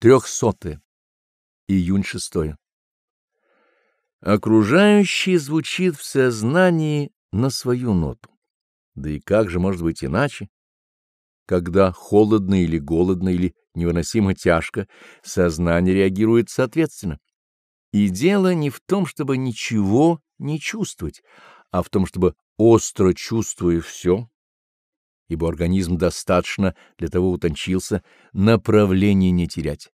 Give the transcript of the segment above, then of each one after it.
Трехсотое. Июнь шестое. Окружающее звучит в сознании на свою ноту. Да и как же может быть иначе? Когда холодно или голодно или невыносимо тяжко, сознание реагирует соответственно. И дело не в том, чтобы ничего не чувствовать, а в том, чтобы остро чувствуя все, ибо организм достаточно для того утончился, направление не терять.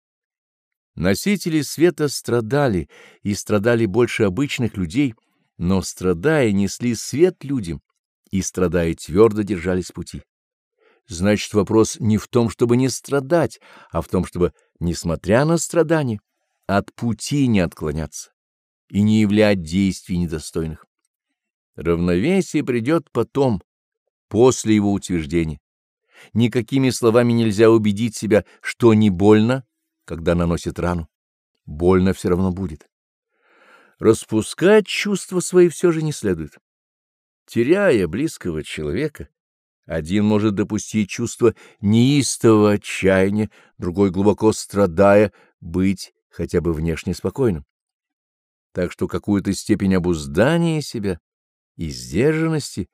Носители света страдали, и страдали больше обычных людей, но, страдая, несли свет людям, и, страдая, твердо держались пути. Значит, вопрос не в том, чтобы не страдать, а в том, чтобы, несмотря на страдания, от пути не отклоняться и не являть действий недостойных. Равновесие придет потом, после его утверждения. Никакими словами нельзя убедить себя, что не больно, когда наносит рану. Больно все равно будет. Распускать чувства свои все же не следует. Теряя близкого человека, один может допустить чувство неистового отчаяния, другой, глубоко страдая, быть хотя бы внешне спокойным. Так что какую-то степень обуздания себя и сдержанности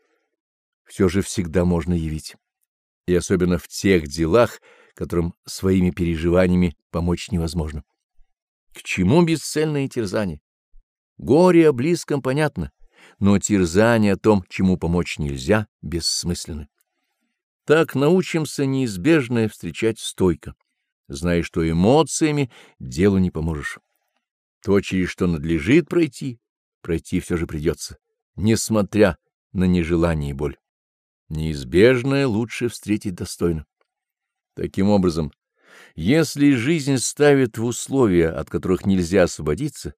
все же всегда можно явить. И особенно в тех делах, которым своими переживаниями помочь невозможно. К чему бесцельное терзание? Горе о близком понятно, но терзание о том, чему помочь нельзя, бессмысленно. Так научимся неизбежное встречать стойко, зная, что эмоциями делу не поможешь. То, через что надлежит пройти, пройти все же придется, несмотря на нежелание и боль. Неизбежное лучше встретить достойно. Таким образом, если жизнь ставит в условия, от которых нельзя освободиться,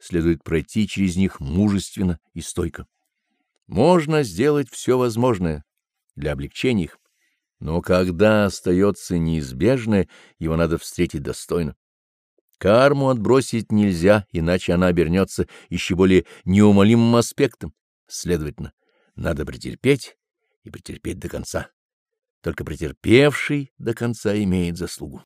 следует пройти через них мужественно и стойко. Можно сделать все возможное для облегчения их, но когда остается неизбежное, его надо встретить достойно. Карму отбросить нельзя, иначе она обернется еще более неумолимым аспектом. Следовательно, надо претерпеть и претерпеть до конца. Только претерпевший до конца имеет заслугу.